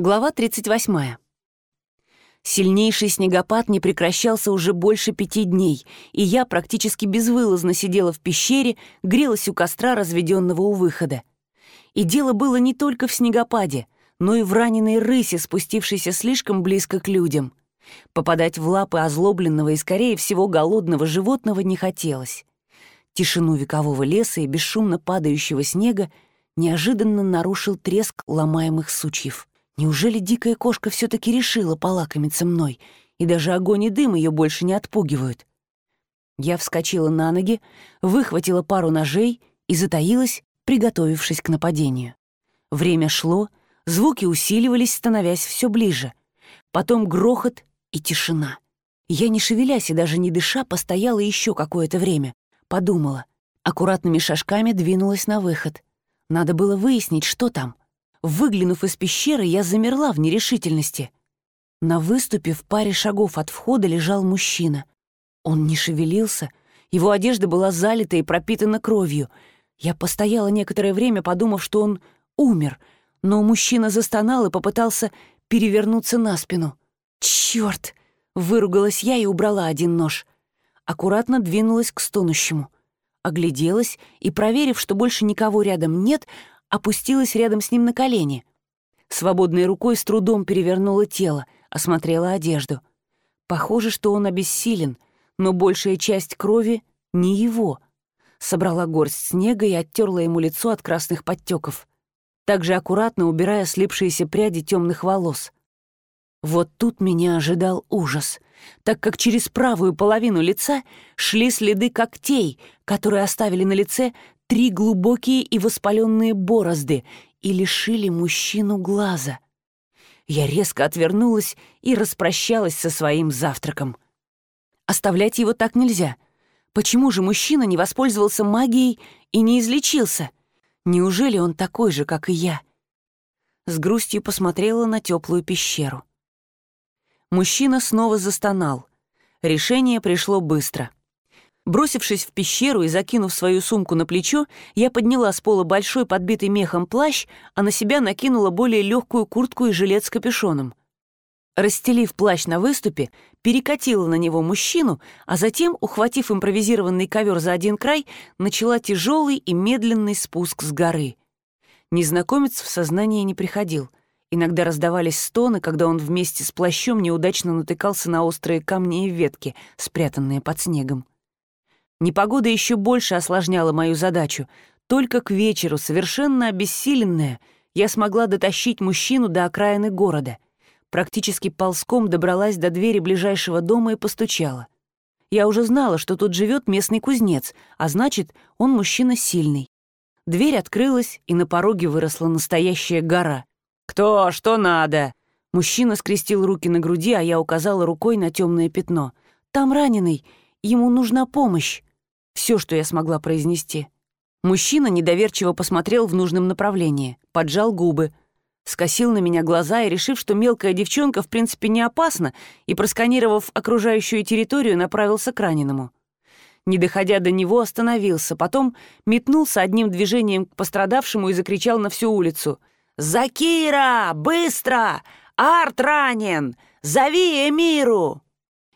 Глава 38. Сильнейший снегопад не прекращался уже больше пяти дней, и я практически безвылазно сидела в пещере, грелась у костра, разведенного у выхода. И дело было не только в снегопаде, но и в раненой рысе, спустившейся слишком близко к людям. Попадать в лапы озлобленного и, скорее всего, голодного животного не хотелось. Тишину векового леса и бесшумно падающего снега неожиданно нарушил треск ломаемых сучьев. Неужели дикая кошка все-таки решила полакомиться мной, и даже огонь и дым ее больше не отпугивают? Я вскочила на ноги, выхватила пару ножей и затаилась, приготовившись к нападению. Время шло, звуки усиливались, становясь все ближе. Потом грохот и тишина. Я, не шевелясь и даже не дыша, постояла еще какое-то время. Подумала. Аккуратными шажками двинулась на выход. Надо было выяснить, что там. Выглянув из пещеры, я замерла в нерешительности. На выступе в паре шагов от входа лежал мужчина. Он не шевелился, его одежда была залита и пропитана кровью. Я постояла некоторое время, подумав, что он умер, но мужчина застонал и попытался перевернуться на спину. «Чёрт!» — выругалась я и убрала один нож. Аккуратно двинулась к стонущему. Огляделась и, проверив, что больше никого рядом нет, опустилась рядом с ним на колени. Свободной рукой с трудом перевернула тело, осмотрела одежду. Похоже, что он обессилен, но большая часть крови не его. Собрала горсть снега и оттерла ему лицо от красных подтеков, также аккуратно убирая слипшиеся пряди темных волос. Вот тут меня ожидал ужас, так как через правую половину лица шли следы когтей, которые оставили на лице три глубокие и воспаленные борозды и лишили мужчину глаза. Я резко отвернулась и распрощалась со своим завтраком. Оставлять его так нельзя. Почему же мужчина не воспользовался магией и не излечился? Неужели он такой же, как и я? С грустью посмотрела на теплую пещеру. Мужчина снова застонал. Решение пришло быстро — Бросившись в пещеру и закинув свою сумку на плечо, я подняла с пола большой подбитый мехом плащ, а на себя накинула более легкую куртку и жилет с капюшоном. Расстелив плащ на выступе, перекатила на него мужчину, а затем, ухватив импровизированный ковер за один край, начала тяжелый и медленный спуск с горы. Незнакомец в сознание не приходил. Иногда раздавались стоны, когда он вместе с плащом неудачно натыкался на острые камни и ветки, спрятанные под снегом. Непогода еще больше осложняла мою задачу. Только к вечеру, совершенно обессиленная, я смогла дотащить мужчину до окраины города. Практически ползком добралась до двери ближайшего дома и постучала. Я уже знала, что тут живет местный кузнец, а значит, он мужчина сильный. Дверь открылась, и на пороге выросла настоящая гора. «Кто? Что надо?» Мужчина скрестил руки на груди, а я указала рукой на темное пятно. «Там раненый. Ему нужна помощь». Все, что я смогла произнести. Мужчина недоверчиво посмотрел в нужном направлении, поджал губы, скосил на меня глаза и, решив, что мелкая девчонка в принципе не опасна, и, просканировав окружающую территорию, направился к раненому. Не доходя до него, остановился, потом метнулся одним движением к пострадавшему и закричал на всю улицу. «Закира! Быстро! Арт ранен! Зови Эмиру!»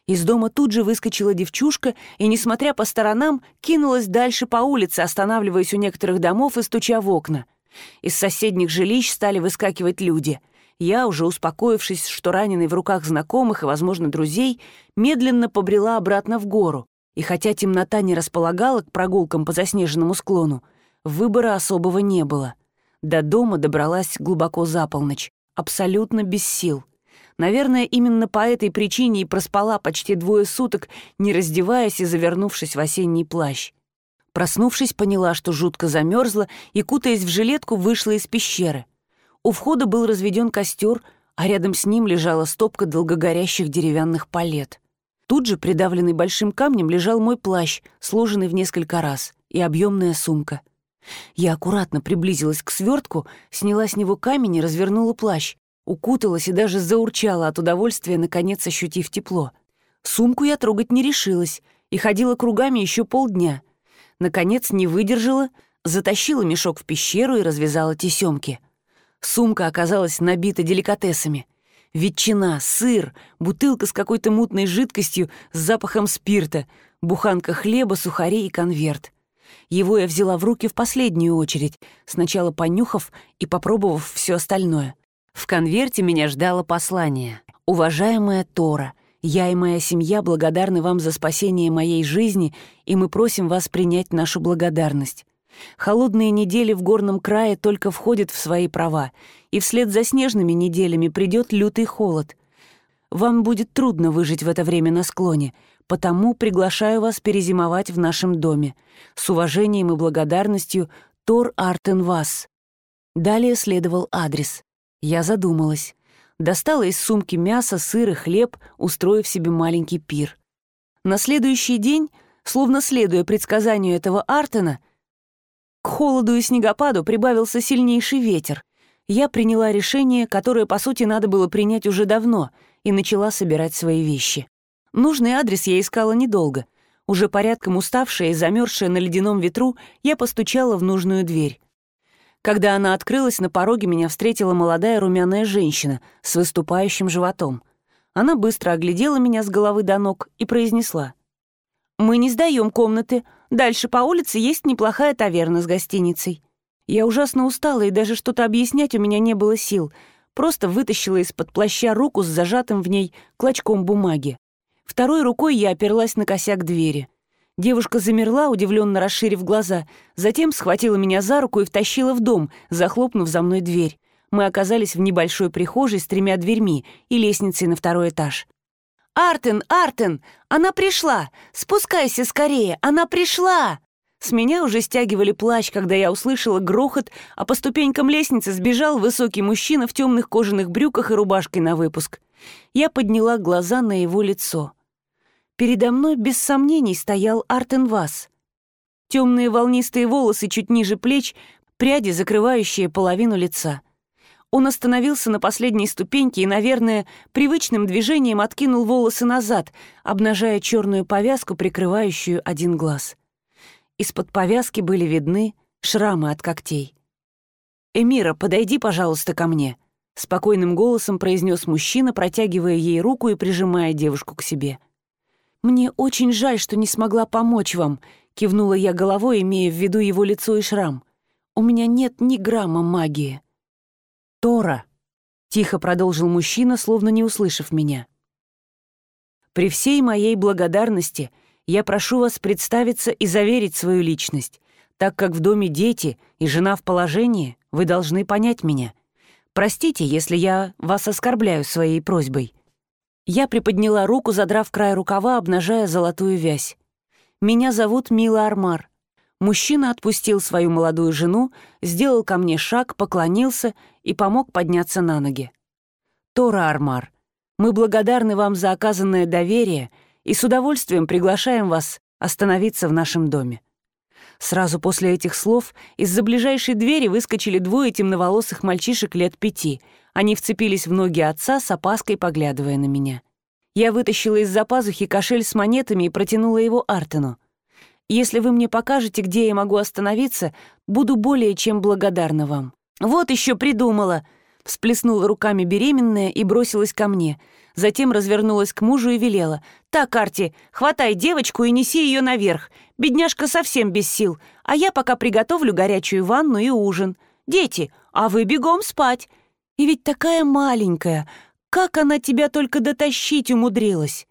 Из дома тут же выскочила девчушка и, несмотря по сторонам, кинулась дальше по улице, останавливаясь у некоторых домов и стуча в окна. Из соседних жилищ стали выскакивать люди. Я, уже успокоившись, что раненый в руках знакомых и, возможно, друзей, медленно побрела обратно в гору. И хотя темнота не располагала к прогулкам по заснеженному склону, выбора особого не было. До дома добралась глубоко за полночь, абсолютно без сил — Наверное, именно по этой причине и проспала почти двое суток, не раздеваясь и завернувшись в осенний плащ. Проснувшись, поняла, что жутко замерзла и, кутаясь в жилетку, вышла из пещеры. У входа был разведен костер, а рядом с ним лежала стопка долгогорящих деревянных палет. Тут же, придавленный большим камнем, лежал мой плащ, сложенный в несколько раз, и объемная сумка. Я аккуратно приблизилась к свертку, сняла с него камень и развернула плащ. Укуталась и даже заурчала от удовольствия, наконец ощутив тепло. Сумку я трогать не решилась и ходила кругами еще полдня. Наконец не выдержала, затащила мешок в пещеру и развязала тесемки. Сумка оказалась набита деликатесами. Ветчина, сыр, бутылка с какой-то мутной жидкостью с запахом спирта, буханка хлеба, сухари и конверт. Его я взяла в руки в последнюю очередь, сначала понюхав и попробовав все остальное. В конверте меня ждало послание. «Уважаемая Тора, я и моя семья благодарны вам за спасение моей жизни, и мы просим вас принять нашу благодарность. Холодные недели в горном крае только входят в свои права, и вслед за снежными неделями придет лютый холод. Вам будет трудно выжить в это время на склоне, потому приглашаю вас перезимовать в нашем доме. С уважением и благодарностью, Тор Артен Вас. Далее следовал адрес. Я задумалась. Достала из сумки мясо, сыр и хлеб, устроив себе маленький пир. На следующий день, словно следуя предсказанию этого Артена, к холоду и снегопаду прибавился сильнейший ветер. Я приняла решение, которое, по сути, надо было принять уже давно, и начала собирать свои вещи. Нужный адрес я искала недолго. Уже порядком уставшая и замерзшая на ледяном ветру, я постучала в нужную дверь. Когда она открылась, на пороге меня встретила молодая румяная женщина с выступающим животом. Она быстро оглядела меня с головы до ног и произнесла. «Мы не сдаем комнаты. Дальше по улице есть неплохая таверна с гостиницей. Я ужасно устала, и даже что-то объяснять у меня не было сил. Просто вытащила из-под плаща руку с зажатым в ней клочком бумаги. Второй рукой я оперлась на косяк двери. Девушка замерла, удивленно расширив глаза, затем схватила меня за руку и втащила в дом, захлопнув за мной дверь. Мы оказались в небольшой прихожей с тремя дверьми и лестницей на второй этаж. «Артен, Артен! Она пришла! Спускайся скорее! Она пришла!» С меня уже стягивали плащ, когда я услышала грохот, а по ступенькам лестницы сбежал высокий мужчина в темных кожаных брюках и рубашкой на выпуск. Я подняла глаза на его лицо. Передо мной без сомнений стоял Артен Вас. Темные волнистые волосы чуть ниже плеч, пряди, закрывающие половину лица — он остановился на последней ступеньке и, наверное, привычным движением откинул волосы назад, обнажая черную повязку, прикрывающую один глаз. Из-под повязки были видны шрамы от когтей. «Эмира, подойди, пожалуйста, ко мне», — спокойным голосом произнес мужчина, протягивая ей руку и прижимая девушку к себе. «Мне очень жаль, что не смогла помочь вам», — кивнула я головой, имея в виду его лицо и шрам. «У меня нет ни грамма магии». Тора», — тихо продолжил мужчина, словно не услышав меня. «При всей моей благодарности я прошу вас представиться и заверить свою личность, так как в доме дети и жена в положении, вы должны понять меня. Простите, если я вас оскорбляю своей просьбой». Я приподняла руку, задрав край рукава, обнажая золотую вязь. «Меня зовут Мила Армар. Мужчина отпустил свою молодую жену, сделал ко мне шаг, поклонился и помог подняться на ноги. «Тора Армар, мы благодарны вам за оказанное доверие и с удовольствием приглашаем вас остановиться в нашем доме». Сразу после этих слов из-за ближайшей двери выскочили двое темноволосых мальчишек лет пяти. Они вцепились в ноги отца с опаской, поглядывая на меня. Я вытащила из-за пазухи кошель с монетами и протянула его Артену. Если вы мне покажете, где я могу остановиться, буду более чем благодарна вам». «Вот еще придумала!» Всплеснула руками беременная и бросилась ко мне. Затем развернулась к мужу и велела. «Так, Арти, хватай девочку и неси ее наверх. Бедняжка совсем без сил, а я пока приготовлю горячую ванну и ужин. Дети, а вы бегом спать. И ведь такая маленькая, как она тебя только дотащить умудрилась?»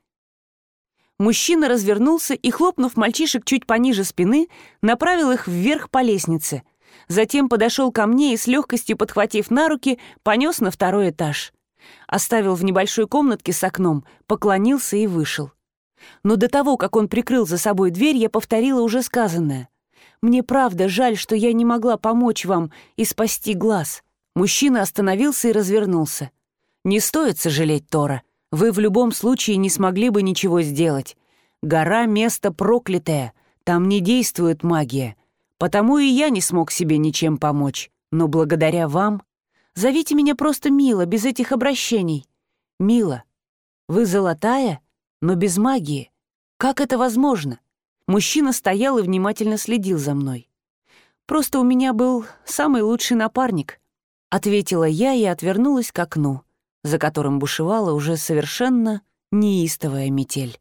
Мужчина развернулся и, хлопнув мальчишек чуть пониже спины, направил их вверх по лестнице. Затем подошел ко мне и, с легкостью подхватив на руки, понес на второй этаж. Оставил в небольшой комнатке с окном, поклонился и вышел. Но до того, как он прикрыл за собой дверь, я повторила уже сказанное. «Мне правда жаль, что я не могла помочь вам и спасти глаз». Мужчина остановился и развернулся. «Не стоит сожалеть, Тора вы в любом случае не смогли бы ничего сделать. Гора — место проклятое, там не действует магия. Потому и я не смог себе ничем помочь. Но благодаря вам... Зовите меня просто Мила, без этих обращений. Мила, вы золотая, но без магии. Как это возможно? Мужчина стоял и внимательно следил за мной. Просто у меня был самый лучший напарник. Ответила я и отвернулась к окну, за которым бушевала уже совершенно неистовая метель.